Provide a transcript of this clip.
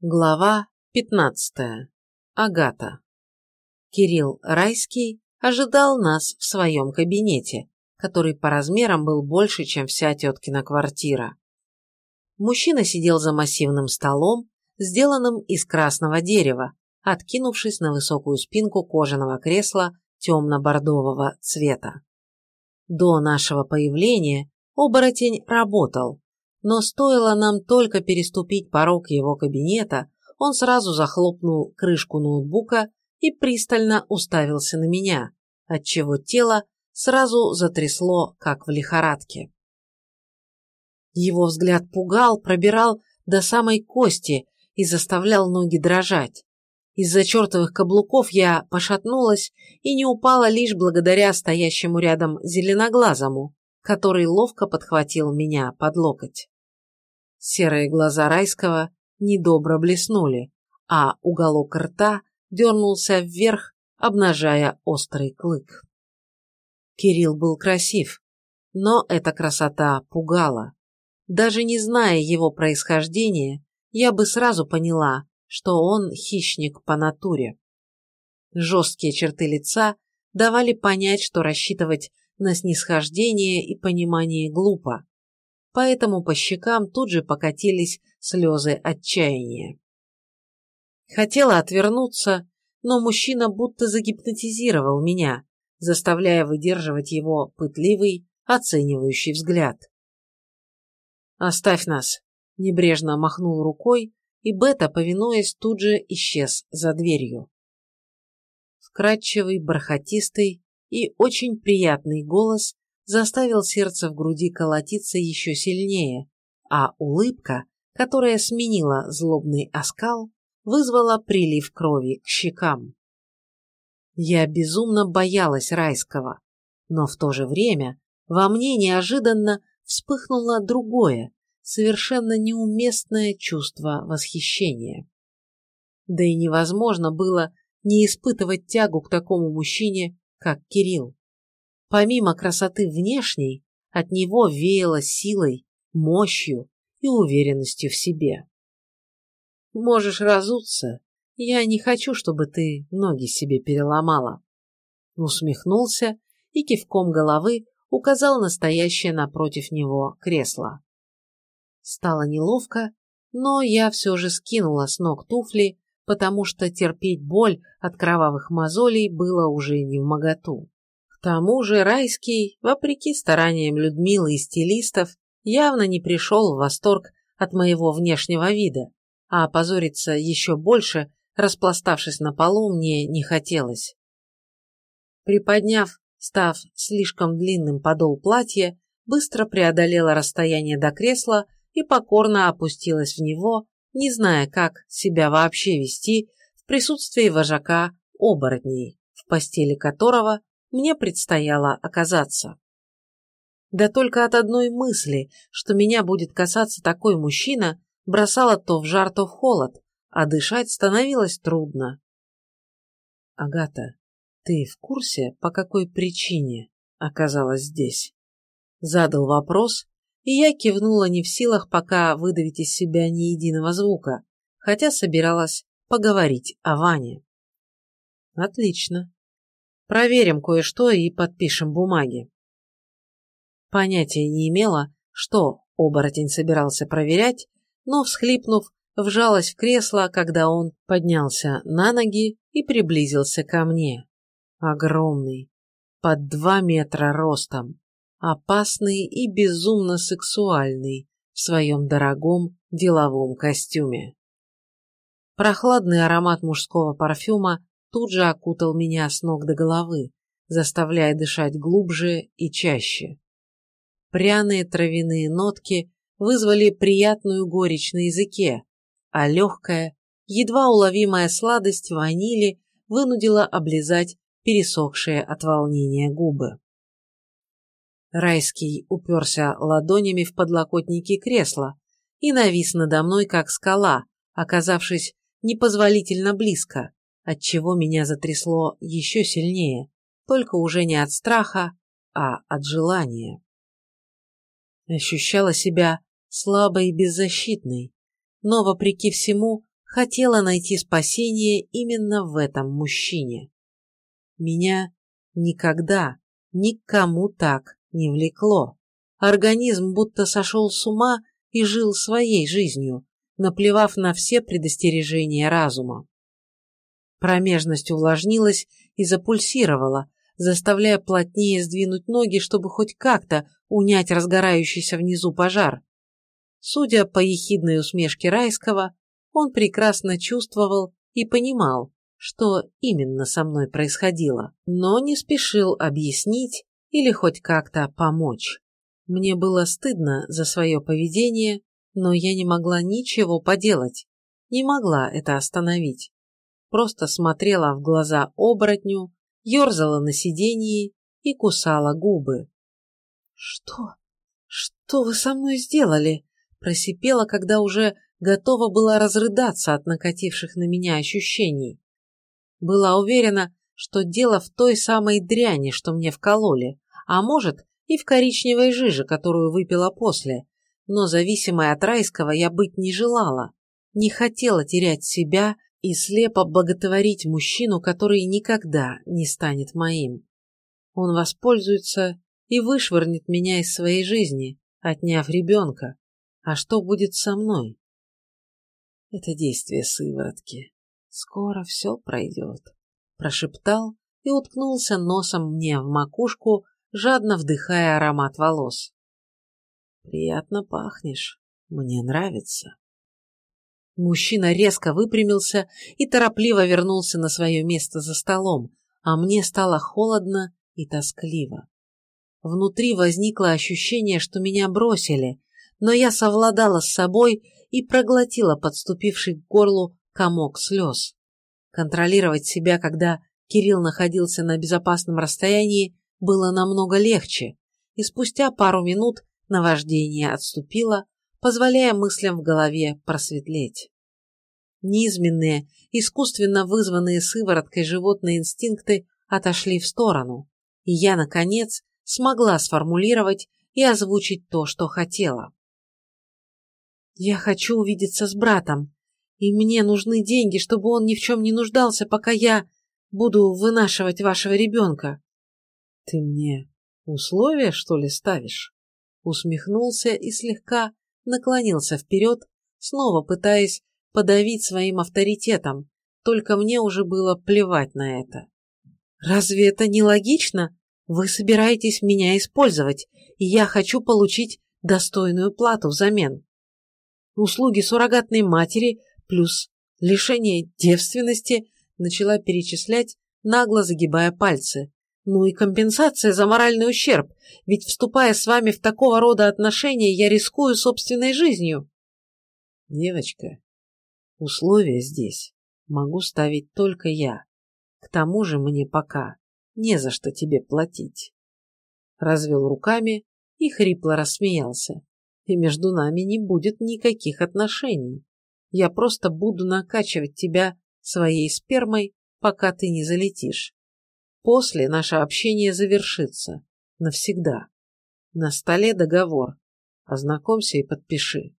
Глава 15. Агата. Кирилл Райский ожидал нас в своем кабинете, который по размерам был больше, чем вся теткина квартира. Мужчина сидел за массивным столом, сделанным из красного дерева, откинувшись на высокую спинку кожаного кресла темно-бордового цвета. До нашего появления оборотень работал, но стоило нам только переступить порог его кабинета, он сразу захлопнул крышку ноутбука и пристально уставился на меня, отчего тело сразу затрясло, как в лихорадке. Его взгляд пугал, пробирал до самой кости и заставлял ноги дрожать. Из-за чертовых каблуков я пошатнулась и не упала лишь благодаря стоящему рядом зеленоглазому, который ловко подхватил меня под локоть. Серые глаза райского недобро блеснули, а уголок рта дернулся вверх, обнажая острый клык. Кирилл был красив, но эта красота пугала. Даже не зная его происхождения, я бы сразу поняла, что он хищник по натуре. Жесткие черты лица давали понять, что рассчитывать на снисхождение и понимание глупо, поэтому по щекам тут же покатились слезы отчаяния. Хотела отвернуться, но мужчина будто загипнотизировал меня, заставляя выдерживать его пытливый, оценивающий взгляд. «Оставь нас», – небрежно махнул рукой, и Бета, повинуясь, тут же исчез за дверью. Вкрадчивый, бархатистый и очень приятный голос заставил сердце в груди колотиться еще сильнее, а улыбка, которая сменила злобный оскал, вызвала прилив крови к щекам. Я безумно боялась райского, но в то же время во мне неожиданно вспыхнуло другое, совершенно неуместное чувство восхищения. Да и невозможно было не испытывать тягу к такому мужчине, как Кирилл. Помимо красоты внешней, от него веяло силой, мощью и уверенностью в себе. «Можешь разуться, я не хочу, чтобы ты ноги себе переломала», усмехнулся и кивком головы указал настоящее напротив него кресло. Стало неловко, но я все же скинула с ног туфли, потому что терпеть боль от кровавых мозолей было уже не в моготу. К тому же Райский, вопреки стараниям Людмилы и стилистов, явно не пришел в восторг от моего внешнего вида, а опозориться еще больше, распластавшись на полу, мне не хотелось. Приподняв, став слишком длинным подол платья, быстро преодолела расстояние до кресла и покорно опустилась в него, не зная, как себя вообще вести в присутствии вожака оборотней, в постели которого мне предстояло оказаться. Да только от одной мысли, что меня будет касаться такой мужчина, бросало то в жар, то в холод, а дышать становилось трудно. «Агата, ты в курсе, по какой причине оказалась здесь?» Задал вопрос, и я кивнула не в силах пока выдавить из себя ни единого звука, хотя собиралась поговорить о Ване. Отлично. Проверим кое-что и подпишем бумаги. Понятия не имела, что оборотень собирался проверять, но, всхлипнув, вжалась в кресло, когда он поднялся на ноги и приблизился ко мне. Огромный, под два метра ростом, опасный и безумно сексуальный в своем дорогом деловом костюме. Прохладный аромат мужского парфюма тут же окутал меня с ног до головы, заставляя дышать глубже и чаще. Пряные травяные нотки вызвали приятную горечь на языке, а легкая, едва уловимая сладость ванили вынудила облизать пересохшие от волнения губы. Райский уперся ладонями в подлокотники кресла и навис надо мной, как скала, оказавшись непозволительно близко, отчего меня затрясло еще сильнее, только уже не от страха, а от желания. Ощущала себя слабой и беззащитной, но, вопреки всему, хотела найти спасение именно в этом мужчине. Меня никогда никому так не влекло. Организм будто сошел с ума и жил своей жизнью, наплевав на все предостережения разума. Промежность увлажнилась и запульсировала, заставляя плотнее сдвинуть ноги, чтобы хоть как-то унять разгорающийся внизу пожар. Судя по ехидной усмешке Райского, он прекрасно чувствовал и понимал, что именно со мной происходило, но не спешил объяснить или хоть как-то помочь. Мне было стыдно за свое поведение, но я не могла ничего поделать, не могла это остановить. Просто смотрела в глаза оборотню, ерзала на сиденье и кусала губы. «Что? Что вы со мной сделали?» просипела, когда уже готова была разрыдаться от накативших на меня ощущений. Была уверена, что дело в той самой дряни, что мне вкололи, а может и в коричневой жиже, которую выпила после, но зависимой от райского я быть не желала, не хотела терять себя и слепо боготворить мужчину, который никогда не станет моим. Он воспользуется и вышвырнет меня из своей жизни, отняв ребенка. А что будет со мной? Это действие сыворотки. Скоро все пройдет, прошептал и уткнулся носом мне в макушку, жадно вдыхая аромат волос. Приятно пахнешь, мне нравится. Мужчина резко выпрямился и торопливо вернулся на свое место за столом, а мне стало холодно и тоскливо. Внутри возникло ощущение, что меня бросили, но я совладала с собой и проглотила подступивший к горлу комок слез. Контролировать себя, когда Кирилл находился на безопасном расстоянии, было намного легче, и спустя пару минут наваждение отступило, позволяя мыслям в голове просветлеть. Низменные, искусственно вызванные сывороткой животные инстинкты отошли в сторону, и я, наконец, смогла сформулировать и озвучить то, что хотела. Я хочу увидеться с братом, и мне нужны деньги, чтобы он ни в чем не нуждался, пока я буду вынашивать вашего ребенка. Ты мне условия, что ли, ставишь? Усмехнулся и слегка наклонился вперед, снова пытаясь подавить своим авторитетом, только мне уже было плевать на это. Разве это не логично? Вы собираетесь меня использовать, и я хочу получить достойную плату взамен услуги суррогатной матери плюс лишение девственности, начала перечислять, нагло загибая пальцы. Ну и компенсация за моральный ущерб, ведь вступая с вами в такого рода отношения, я рискую собственной жизнью. Девочка, условия здесь могу ставить только я. К тому же мне пока не за что тебе платить. Развел руками и хрипло рассмеялся и между нами не будет никаких отношений. Я просто буду накачивать тебя своей спермой, пока ты не залетишь. После наше общение завершится. Навсегда. На столе договор. Ознакомься и подпиши.